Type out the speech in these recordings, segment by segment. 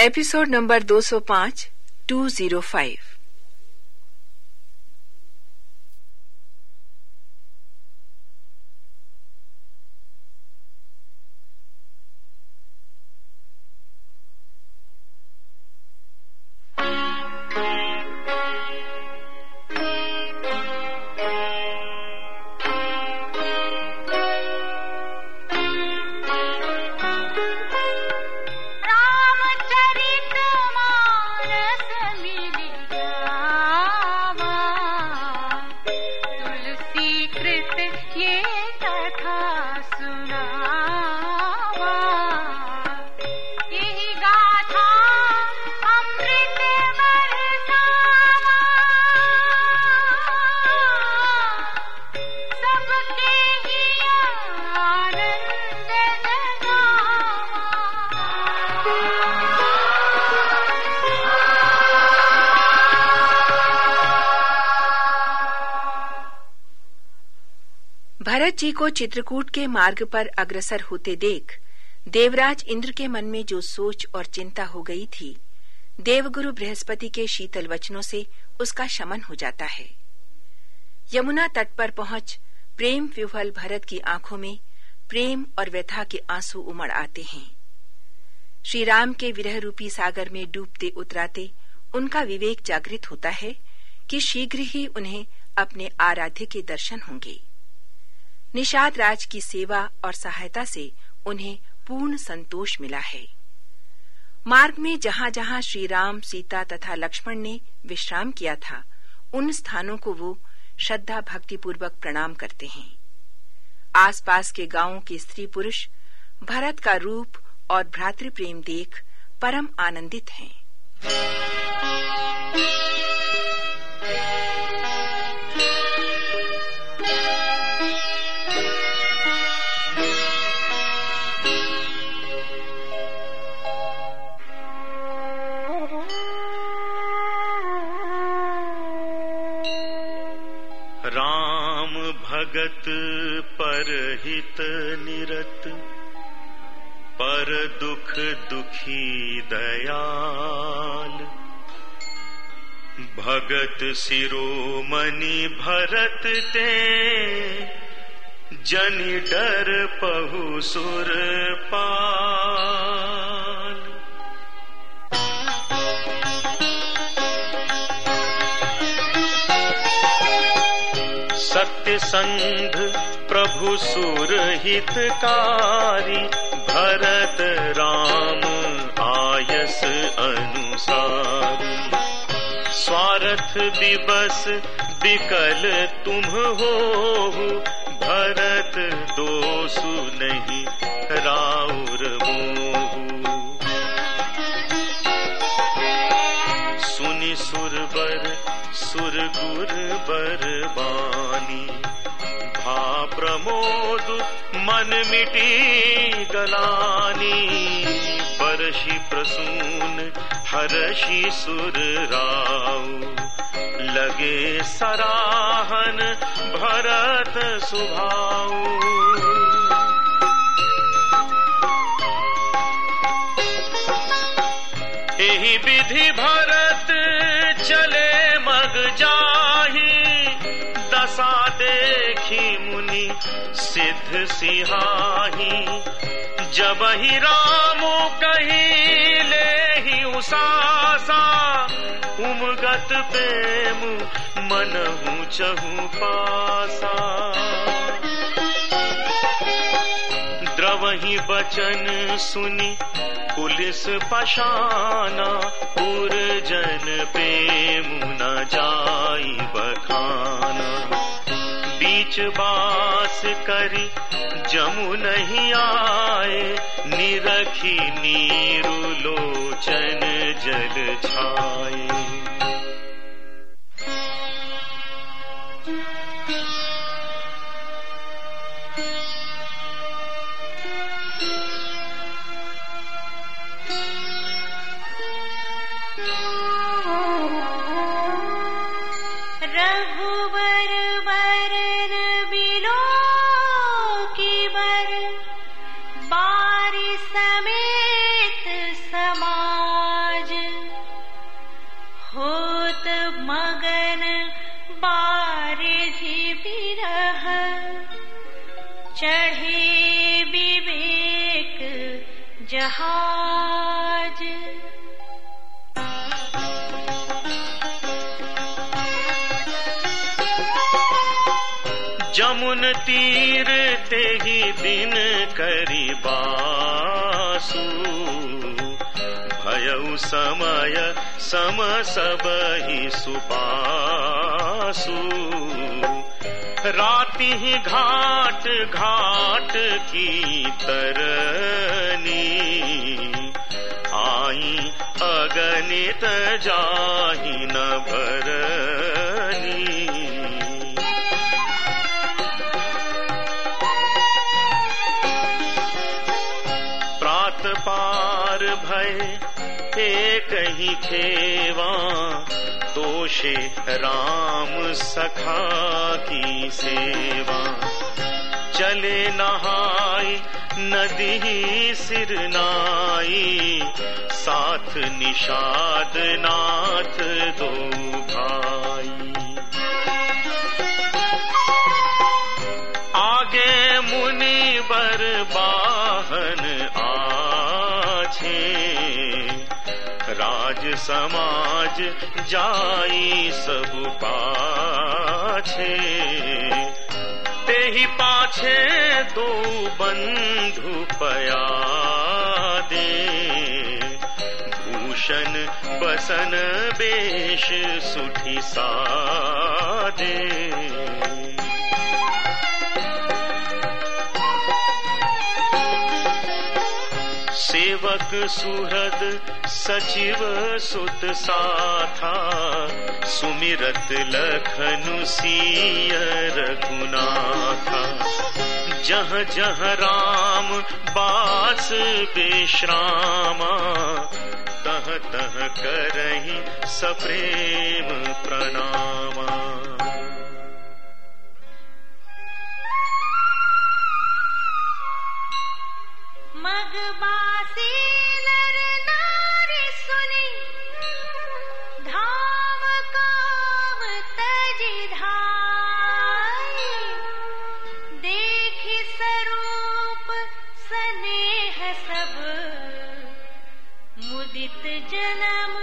Episode number 205 205 ये कथा सुनावा भरत जी को चित्रकूट के मार्ग पर अग्रसर होते देख, देवराज इंद्र के मन में जो सोच और चिंता हो गई थी, देवगुरु बृहस्पति के शीतल वचनों से उसका शमन हो जाता है। यमुना तट पर पहुँच प्रेम विह्वल भरत की आँखों में प्रेम और व्यथा के आँसू उमड़ आते हैं। श्री राम के विरह रूपी सागर में डूबते उतराते उनका विवेक जागृत होता है कि शीघ्र ही उन्हें अपने आराध्य के दर्शन होंगे। निषाद राज की सेवा और सहायता से उन्हें पूर्ण संतोष मिला है। मार्ग में जहाँ जहाँ श्री राम सीता तथा लक्ष्मण ने विश्राम किया था, उन स्थानों को वो श्रद्धा भक्ति पूर्वक प्रणाम करते हैं। आसपास के गाँवों के स्त्री पुरुष, भरत का रूप और भ्रातृ प्रेम देख परम आनंदित हैं। राम भगत परहित निरत, पर दुख दुखी दयाल। भगत शिरोमणि भरत ते, जनि डर पहु सुर पाल। संध प्रभु सुर हितकारी भरत राम आयस अनुसारी। स्वार्थ दिवस विकल तुम हो भरत दोषु नहीं राउर मोहू। सुनि सुरवर सुर गुर बर बानी भा प्रमोद मन मिटी गलानी। परशि प्रसून हरषि सुर राऊ। लगे सराहन भरत सुभाऊ। देखी मुनि सिद्ध सिहाही। जब ही राम कही ले ही उसासा, उमगत प्रेम मनहु चहु पासा। द्रवही बचन सुनी पुलिस पशाना पुरजन प्रेम न जाई बखाना। बीच बास करी जमु नहीं आए निरखी नीरु लोचन जल छाए। रघुबर चढ़े विवेक जहाज। जमुन तीर ते ही दिन करीबु भयउ समय सम सब ही सुपासु रात ही घाट घाट की तरनी। आई अगणित जाही न भरनी। प्रात पार भय, एक ही खेवा तोषे राम सखा की सेवा। चले नहाई नदी सिर नाई साथ निषाद नाथ दो भाई। राज समाज जाई सब पाछे। ते ही पाछे दो बंधु पया दे भूषण, बसन, बेश, सुठी सादे। सेवक सुहृद सचिव सुत साथा, सुमिरत लखनु सिय रघुनाथा। जह जह राम बास विश्रामा, तह तह करही सप्रेम प्रणामा। मगबासी मुदित जन्म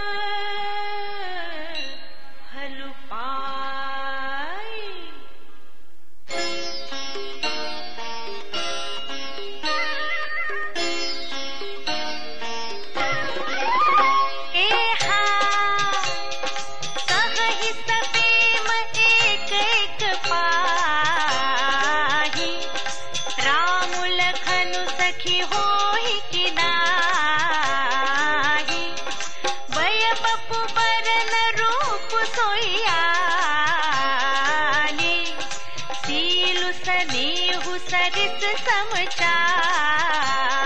सीलु सनेहु सरित समचाली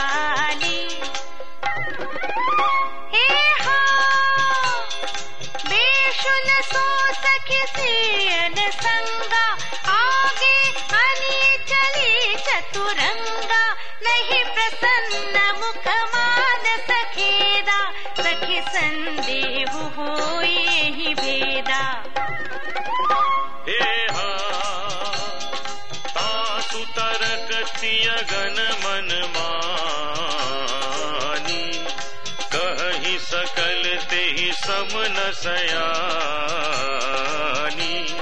सम न सयानी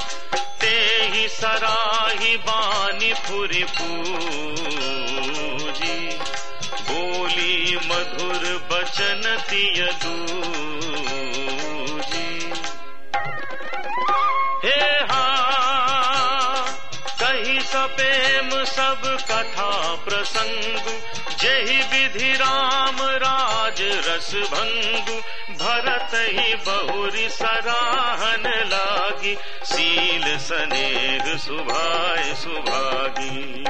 ते ही सराही बानी फुरि पूजी। बोली मधुर बचन तिय दूजी। हे हा, कही सपेम सब कथा प्रसंग, जहि विधि राम राज रस भंगु। भरत ही बहुरी सराहन लागी। सील सनेह सुभाय सुभागी।